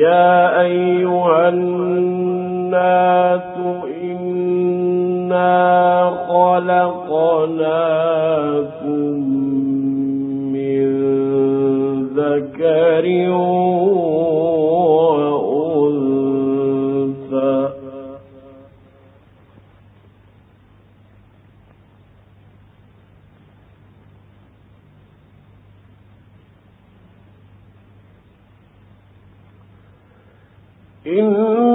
يا أيها الناس إنا خلقناكم من ذكر وعلم إن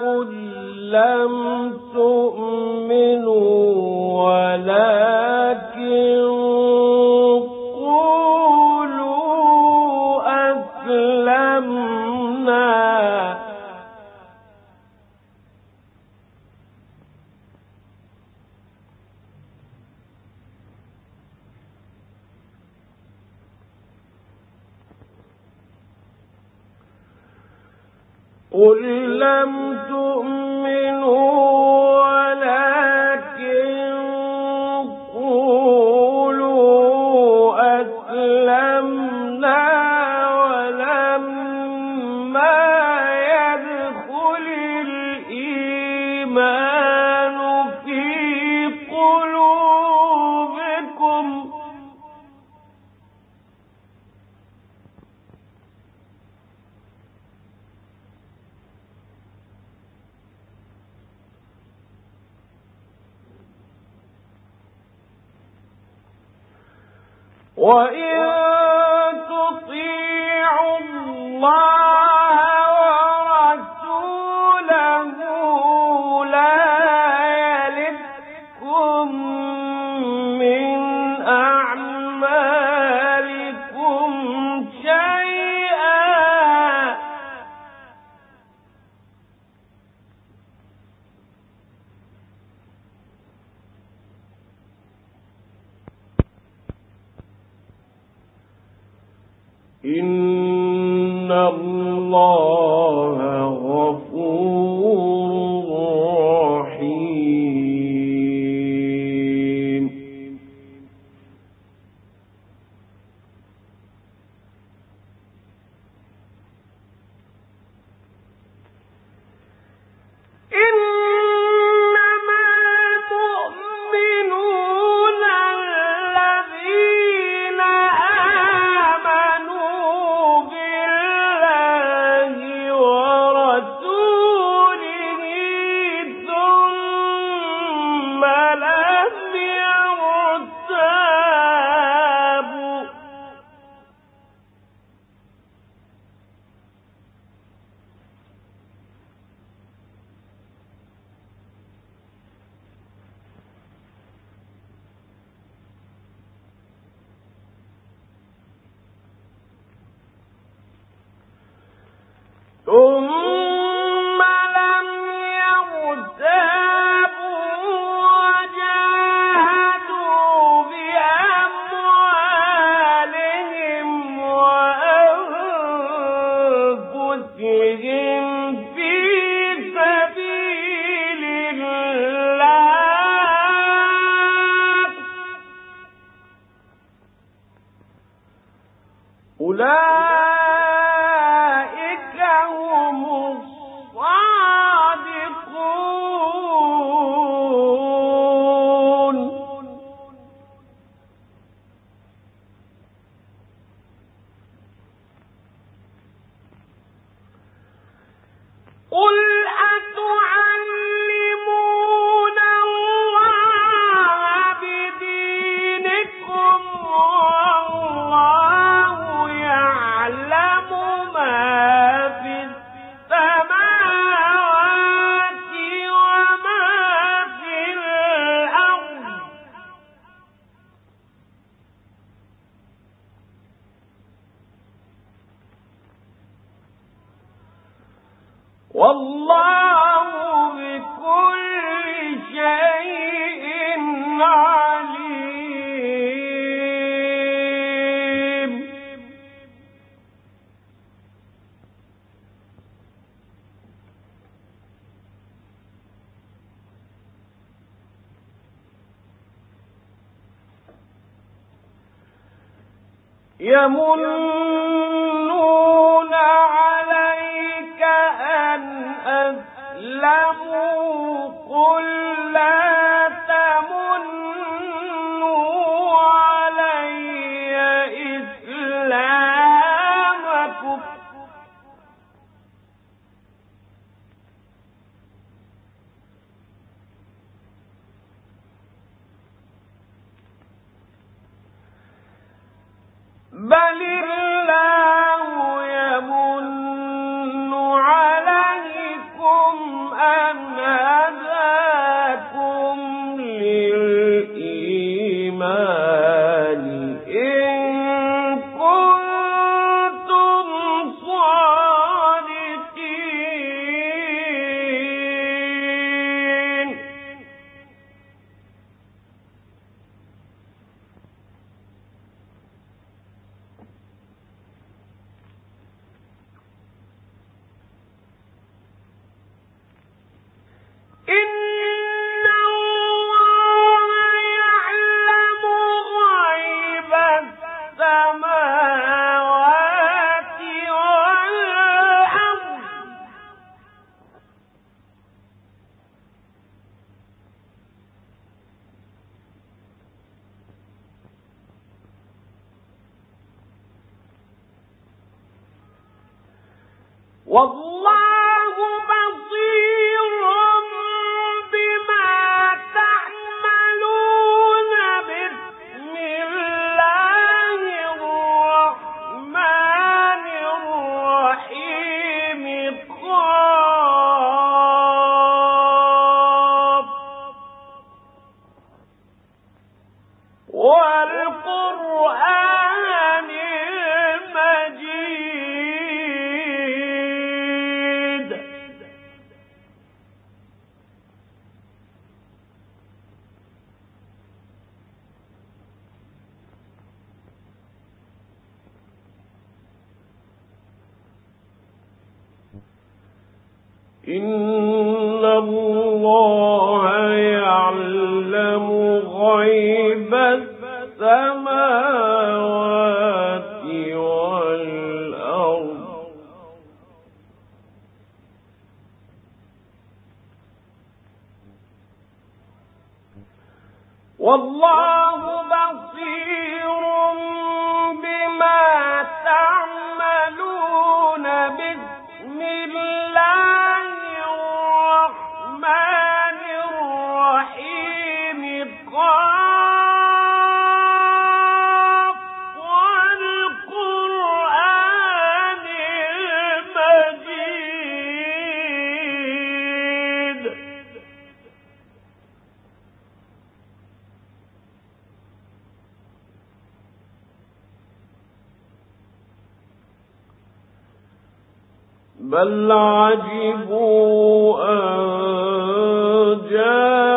قل لم تؤمنوا ولا وإن يمنون إن بل عجبوا أن جاءوا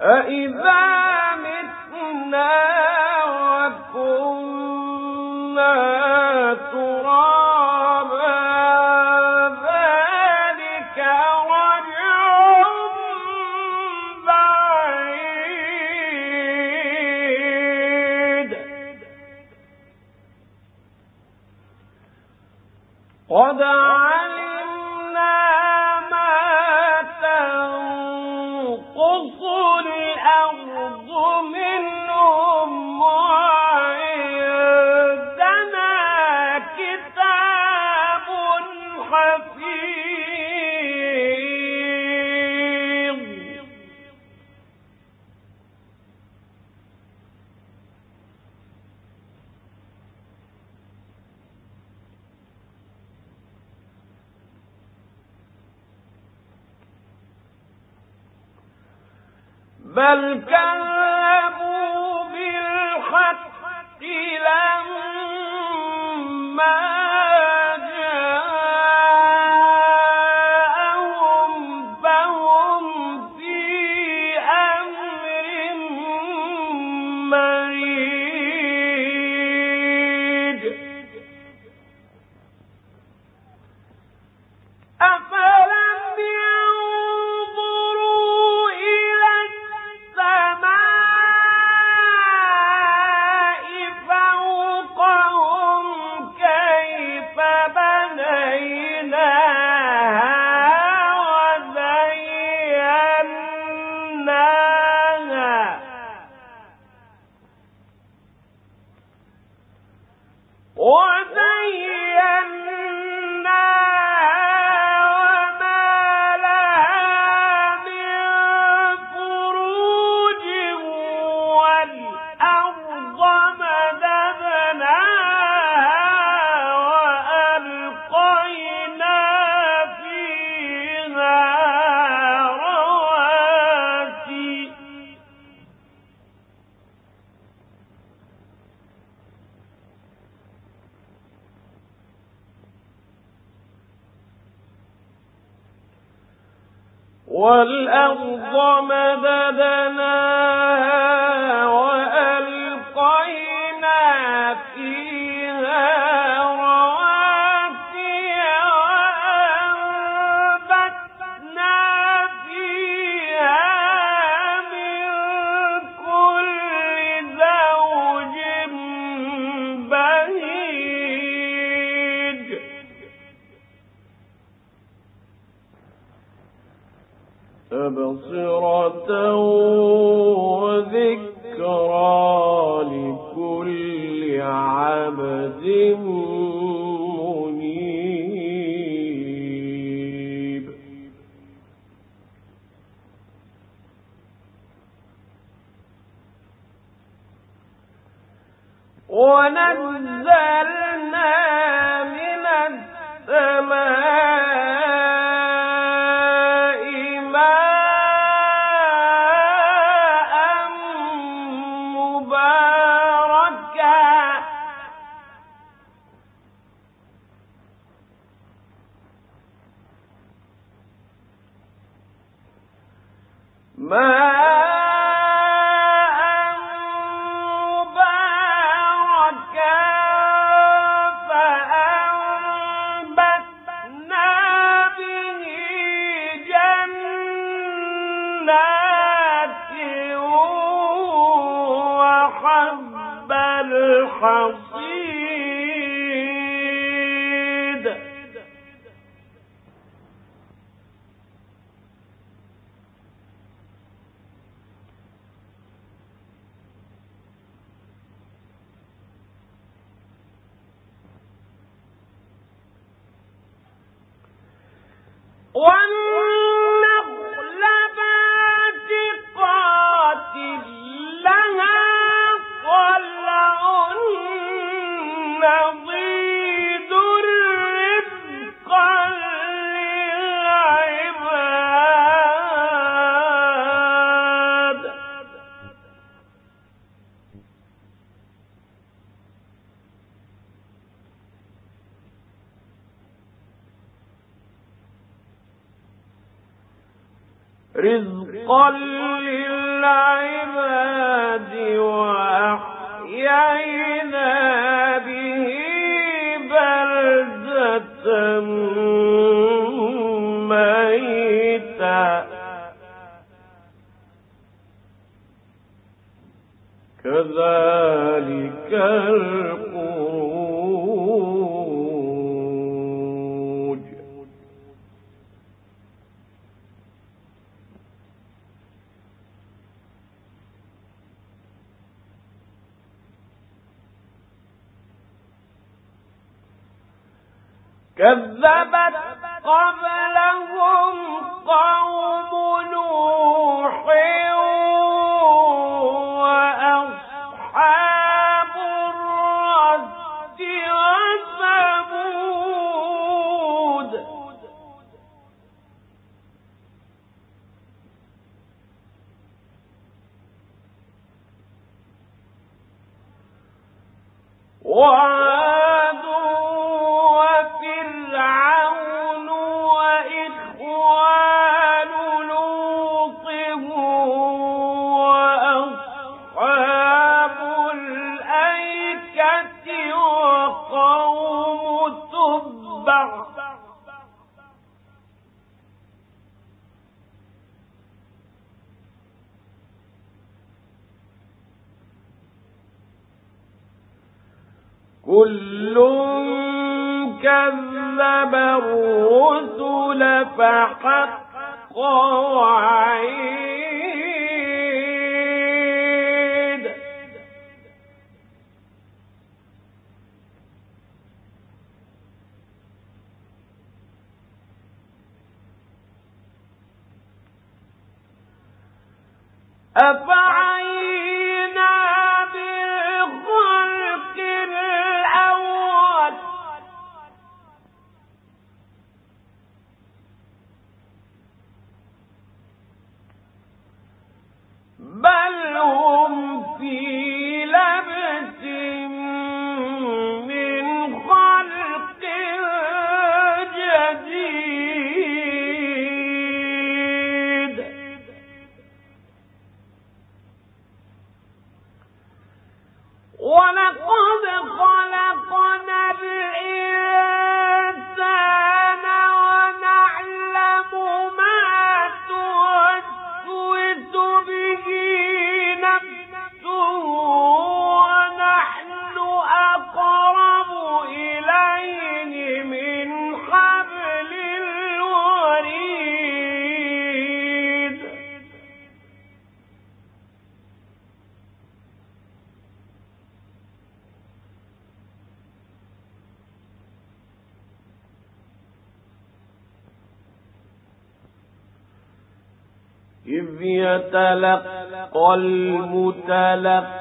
أَإِذَا مِتْنَا وَكُنَّا بل كذبوا بالحق لا والأرض ما كذبت قبلهم قوم نوح وأصحاب الرد وثمود. وعلى كل كذب الرسل فحق وعيد المتلقيان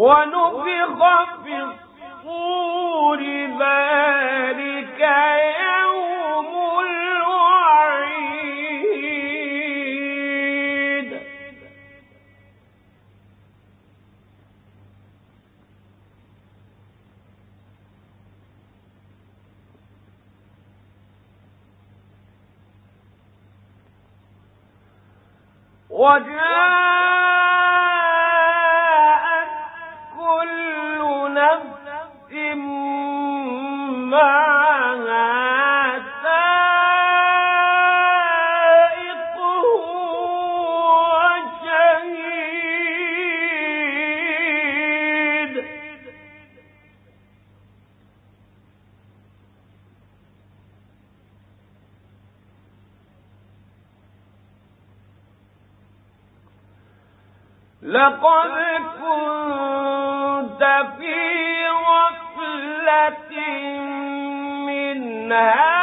ونفخ في لقد كنت في غفلة من هذا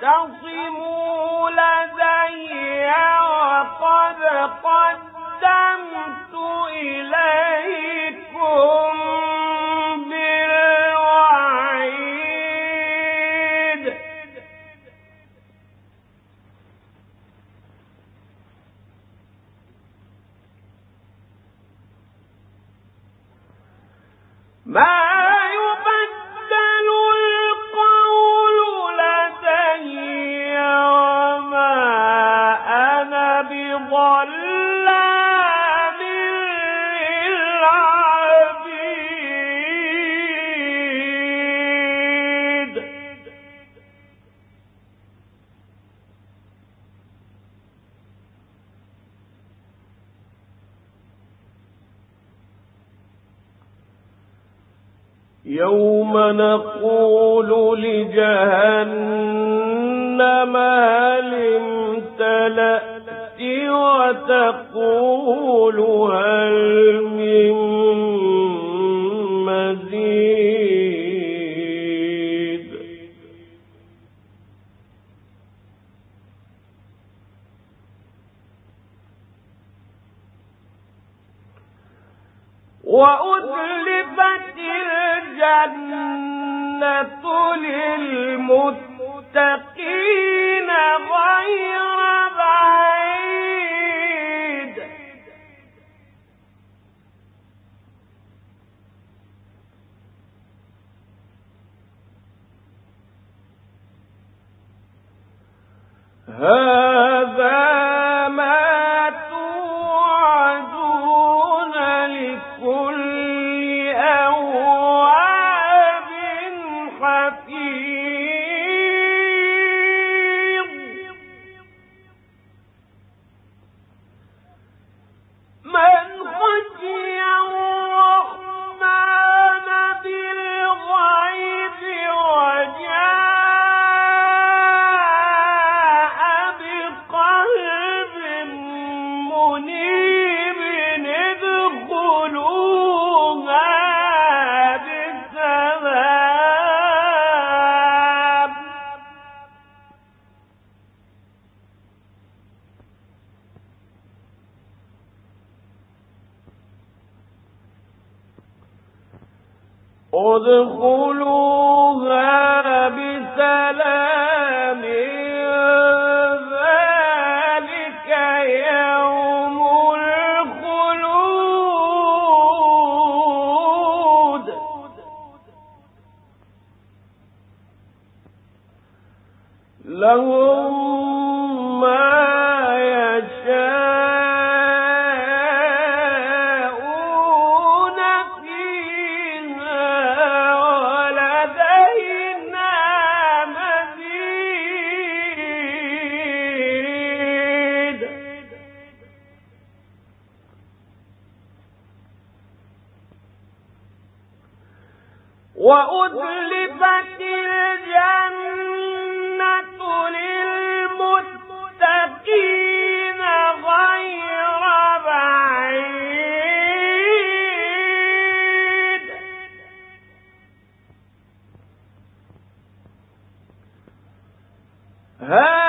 تم يوم نقول لجهنم هل امتلأت وتقول هل من مزيد؟ وأذلفت الجنة للمتقين غير بعيد. هذا ہے